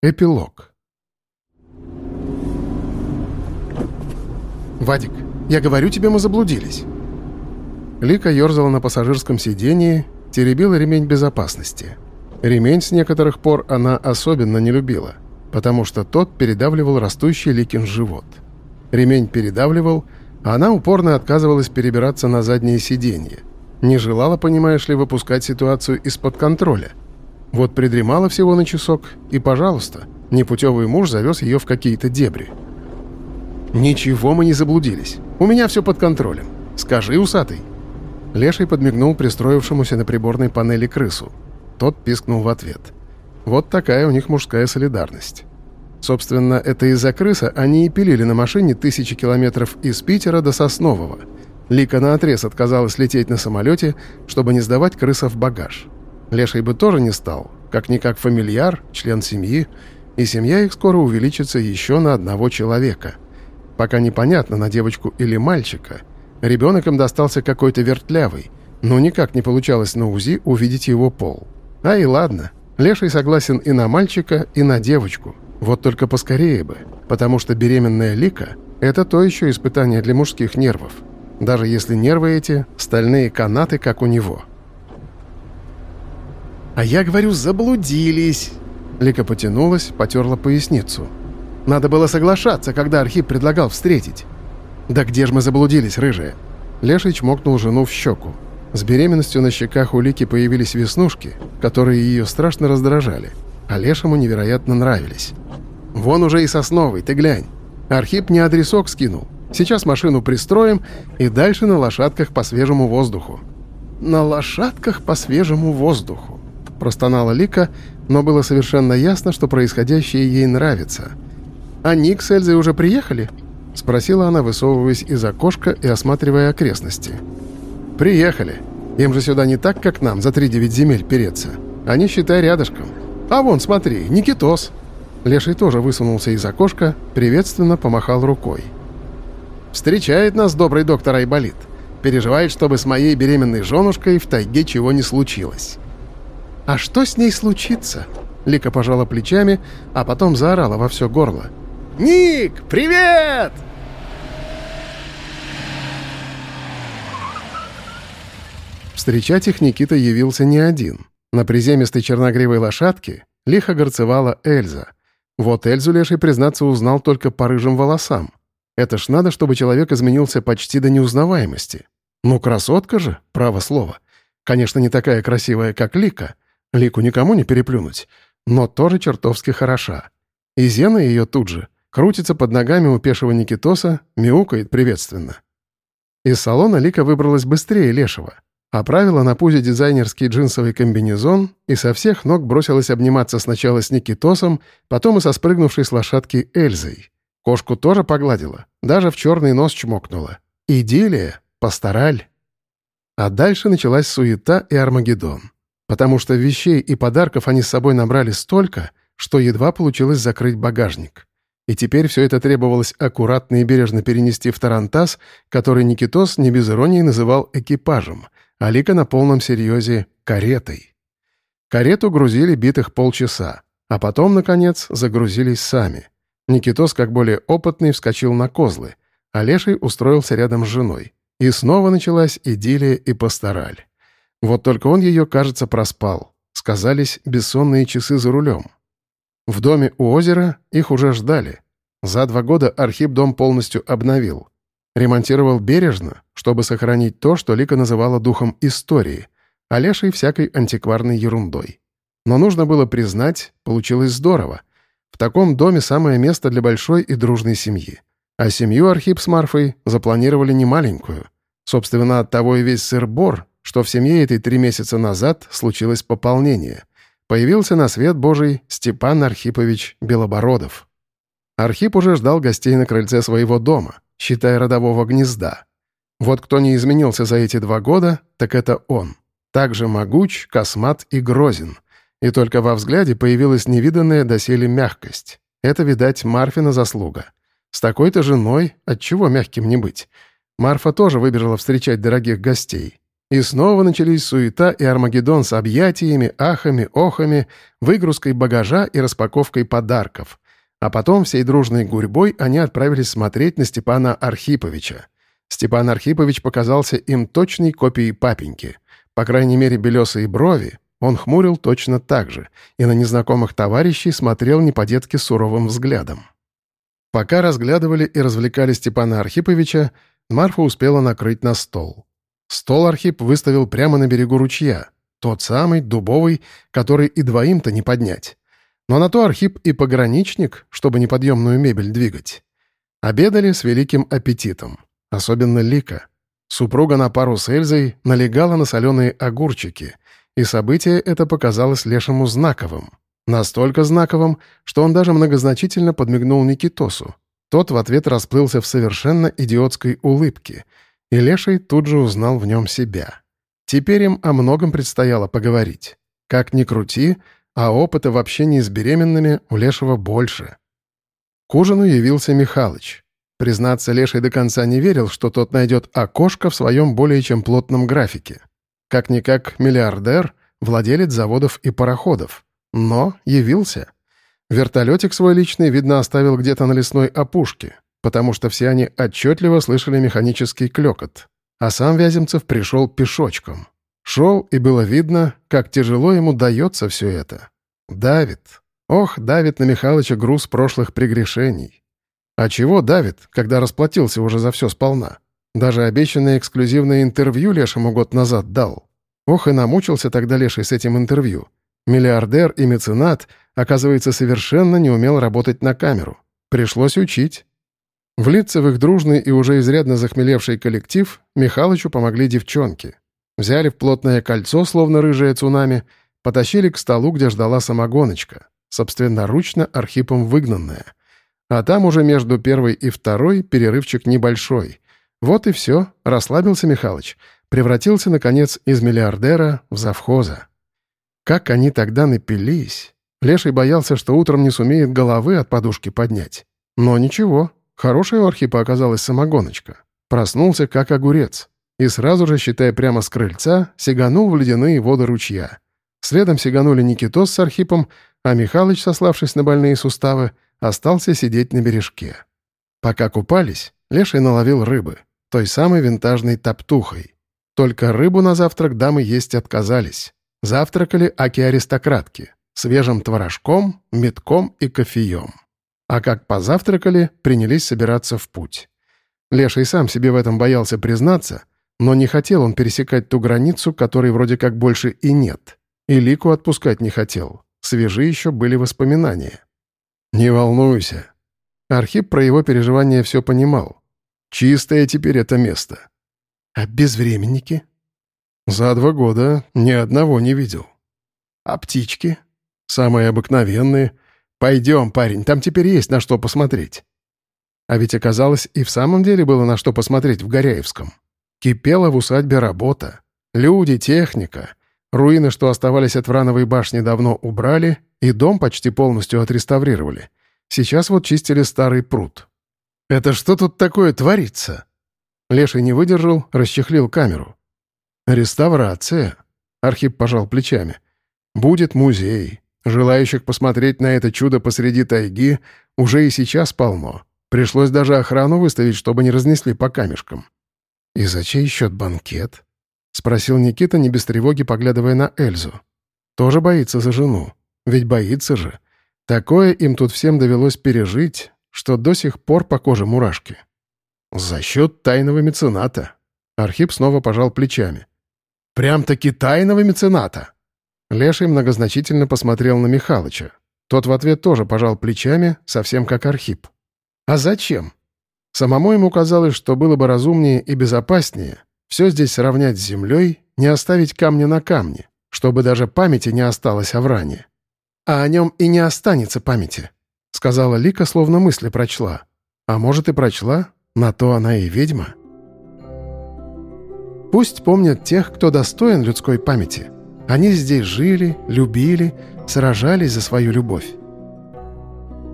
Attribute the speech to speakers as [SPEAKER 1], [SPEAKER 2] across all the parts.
[SPEAKER 1] Эпилог. «Вадик, я говорю тебе, мы заблудились». Лика ерзала на пассажирском сидении, теребила ремень безопасности. Ремень с некоторых пор она особенно не любила, потому что тот передавливал растущий Ликин живот. Ремень передавливал, а она упорно отказывалась перебираться на заднее сиденье. Не желала, понимаешь ли, выпускать ситуацию из-под контроля — вот придремала всего на часок, и, пожалуйста, непутевый муж завез ее в какие-то дебри. «Ничего мы не заблудились. У меня все под контролем. Скажи, усатый». Леший подмигнул пристроившемуся на приборной панели крысу. Тот пискнул в ответ. Вот такая у них мужская солидарность. Собственно, это из-за крыса они и пилили на машине тысячи километров из Питера до Соснового. Лика наотрез отказалась лететь на самолете, чтобы не сдавать крыса в багаж. Леший бы тоже не стал, как-никак фамильяр, член семьи, и семья их скоро увеличится еще на одного человека. Пока непонятно, на девочку или мальчика. Ребенок им достался какой-то вертлявый, но никак не получалось на УЗИ увидеть его пол. А и ладно, Леший согласен и на мальчика, и на девочку. Вот только поскорее бы, потому что беременная Лика — это то еще испытание для мужских нервов. Даже если нервы эти — стальные канаты, как у него — «А я говорю, заблудились!» Лика потянулась, потерла поясницу. «Надо было соглашаться, когда Архип предлагал встретить». «Да где же мы заблудились, рыжая?» Леший чмокнул жену в щеку. С беременностью на щеках у Лики появились веснушки, которые ее страшно раздражали, а Лешему невероятно нравились. «Вон уже и сосновый, ты глянь. Архип не адресок скинул. Сейчас машину пристроим и дальше на лошадках по свежему воздуху». «На лошадках по свежему воздуху». — простонала Лика, но было совершенно ясно, что происходящее ей нравится. «А Ник с Эльзой уже приехали?» — спросила она, высовываясь из окошка и осматривая окрестности. «Приехали. Им же сюда не так, как нам, за три девять земель переться. Они, считай, рядышком. А вон, смотри, Никитос!» Леший тоже высунулся из окошка, приветственно помахал рукой. «Встречает нас добрый доктор Айболит. Переживает, чтобы с моей беременной женушкой в тайге чего не случилось». «А что с ней случится?» Лика пожала плечами, а потом заорала во все горло. «Ник, привет!» Встречать их Никита явился не один. На приземистой черногривой лошадке лихо горцевала Эльза. Вот Эльзу Леший, признаться, узнал только по рыжим волосам. Это ж надо, чтобы человек изменился почти до неузнаваемости. Ну, красотка же, право слово. Конечно, не такая красивая, как Лика — Лику никому не переплюнуть, но тоже чертовски хороша. И Зена ее тут же крутится под ногами у пешего Никитоса, мяукает приветственно. Из салона Лика выбралась быстрее Лешего. Оправила на пузе дизайнерский джинсовый комбинезон и со всех ног бросилась обниматься сначала с Никитосом, потом и со спрыгнувшей с лошадки Эльзой. Кошку тоже погладила, даже в черный нос чмокнула. Идиллия, пастораль. А дальше началась суета и Армагеддон потому что вещей и подарков они с собой набрали столько, что едва получилось закрыть багажник. И теперь все это требовалось аккуратно и бережно перенести в тарантас, который Никитос не без иронии называл экипажем, а Лика на полном серьезе — каретой. Карету грузили битых полчаса, а потом, наконец, загрузились сами. Никитос, как более опытный, вскочил на козлы, а Леший устроился рядом с женой. И снова началась идиллия и пастораль. Вот только он ее, кажется, проспал. Сказались бессонные часы за рулем. В доме у озера их уже ждали. За два года Архип дом полностью обновил. Ремонтировал бережно, чтобы сохранить то, что Лика называла духом истории, а Лешей всякой антикварной ерундой. Но нужно было признать, получилось здорово. В таком доме самое место для большой и дружной семьи. А семью Архип с Марфой запланировали немаленькую. Собственно, от того и весь сыр-бор, что в семье этой три месяца назад случилось пополнение. Появился на свет Божий Степан Архипович Белобородов. Архип уже ждал гостей на крыльце своего дома, считая родового гнезда. Вот кто не изменился за эти два года, так это он. Также могуч, космат и грозен. И только во взгляде появилась невиданная доселе мягкость. Это, видать, Марфина заслуга. С такой-то женой отчего мягким не быть? Марфа тоже выбежала встречать дорогих гостей. И снова начались суета и Армагеддон с объятиями, ахами, охами, выгрузкой багажа и распаковкой подарков. А потом всей дружной гурьбой они отправились смотреть на Степана Архиповича. Степан Архипович показался им точной копией папеньки. По крайней мере, белесые брови, он хмурил точно так же и на незнакомых товарищей смотрел не по-детски суровым взглядом. Пока разглядывали и развлекали Степана Архиповича, Марфа успела накрыть на стол. Стол Архип выставил прямо на берегу ручья, тот самый, дубовый, который и двоим-то не поднять. Но на то Архип и пограничник, чтобы неподъемную мебель двигать. Обедали с великим аппетитом, особенно Лика. Супруга на пару с Эльзой налегала на соленые огурчики, и событие это показалось Лешему знаковым. Настолько знаковым, что он даже многозначительно подмигнул Никитосу. Тот в ответ расплылся в совершенно идиотской улыбке — и Леший тут же узнал в нем себя. Теперь им о многом предстояло поговорить. Как ни крути, а опыта в общении с беременными у Лешего больше. К ужину явился Михалыч. Признаться, Леший до конца не верил, что тот найдет окошко в своем более чем плотном графике. Как-никак миллиардер, владелец заводов и пароходов. Но явился. Вертолетик свой личный, видно, оставил где-то на лесной опушке потому что все они отчетливо слышали механический клёкот. А сам Вяземцев пришел пешочком. Шел, и было видно, как тяжело ему дается все это. Давит. Ох, давит на Михалыча груз прошлых прегрешений. А чего давит, когда расплатился уже за все сполна? Даже обещанное эксклюзивное интервью Лешему год назад дал. Ох, и намучился тогда Леший с этим интервью. Миллиардер и меценат, оказывается, совершенно не умел работать на камеру. Пришлось учить. Влиться в их дружный и уже изрядно захмелевший коллектив Михалычу помогли девчонки. Взяли в плотное кольцо, словно рыжее цунами, потащили к столу, где ждала самогоночка, собственноручно Архипом выгнанная. А там уже между первой и второй перерывчик небольшой. Вот и все, расслабился Михалыч, превратился, наконец, из миллиардера в завхоза. Как они тогда напились! Леший боялся, что утром не сумеет головы от подушки поднять. Но ничего, Хорошая у Архипа оказалась самогоночка. Проснулся как огурец. И сразу же, считая прямо с крыльца, сиганул в ледяные воды ручья. Следом сиганули Никитос с Архипом, а Михалыч, сославшись на больные суставы, остался сидеть на бережке. Пока купались, Леший наловил рыбы, той самой винтажной топтухой. Только рыбу на завтрак дамы есть отказались. Завтракали аки-аристократки, свежим творожком, метком и кофеем. А как позавтракали, принялись собираться в путь. Леший сам себе в этом боялся признаться, но не хотел он пересекать ту границу, которой вроде как больше и нет. И Лику отпускать не хотел. Свежи еще были воспоминания. «Не волнуйся». Архип про его переживания все понимал. «Чистое теперь это место». «А безвременники?» «За два года ни одного не видел». «А птички?» «Самые обыкновенные». «Пойдем, парень, там теперь есть на что посмотреть». А ведь оказалось, и в самом деле было на что посмотреть в Горяевском. Кипела в усадьбе работа. Люди, техника. Руины, что оставались от Врановой башни, давно убрали, и дом почти полностью отреставрировали. Сейчас вот чистили старый пруд. «Это что тут такое творится?» Леший не выдержал, расчехлил камеру. «Реставрация», — Архип пожал плечами. «Будет музей. Желающих посмотреть на это чудо посреди тайги уже и сейчас полно. Пришлось даже охрану выставить, чтобы не разнесли по камешкам. «И за чей счет банкет?» — спросил Никита, не без тревоги, поглядывая на Эльзу. «Тоже боится за жену. Ведь боится же. Такое им тут всем довелось пережить, что до сих пор по коже мурашки. За счет тайного мецената». Архип снова пожал плечами. «Прям-таки тайного мецената!» Леший многозначительно посмотрел на Михалыча. Тот в ответ тоже пожал плечами, совсем как Архип. «А зачем?» Самому ему казалось, что было бы разумнее и безопаснее все здесь сравнять с землей, не оставить камня на камне, чтобы даже памяти не осталось о вране. «А о нем и не останется памяти», — сказала Лика, словно мысли прочла. «А может, и прочла, на то она и ведьма». Пусть помнят тех, кто достоин людской памяти — они здесь жили, любили, сражались за свою любовь.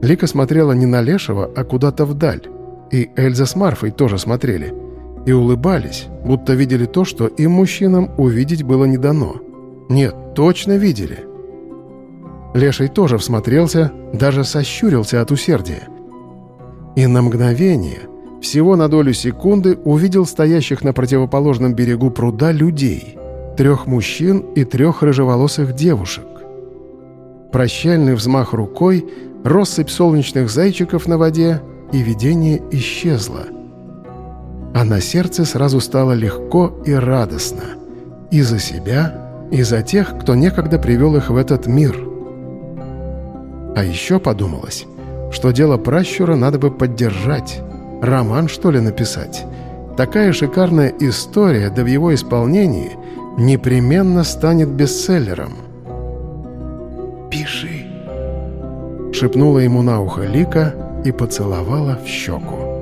[SPEAKER 1] Лика смотрела не на Лешего, а куда-то вдаль. И Эльза с Марфой тоже смотрели. и улыбались, будто видели то, что им, мужчинам, увидеть было не дано. Нет, точно видели. Леший тоже всмотрелся, даже сощурился от усердия. И на мгновение, всего на долю секунды, увидел стоящих на противоположном берегу пруда людей. Трех мужчин и трех рыжеволосых девушек. Прощальный взмах рукой, россыпь солнечных зайчиков на воде, и видение исчезло. А на сердце сразу стало легко и радостно. И за себя, и за тех, кто некогда привел их в этот мир. А еще подумалось, что дело пращура надо бы поддержать. Роман, что ли, написать? Такая шикарная история, да в его исполнении непременно станет бестселлером. «Пиши», — шепнула ему на ухо Лика и поцеловала в щеку.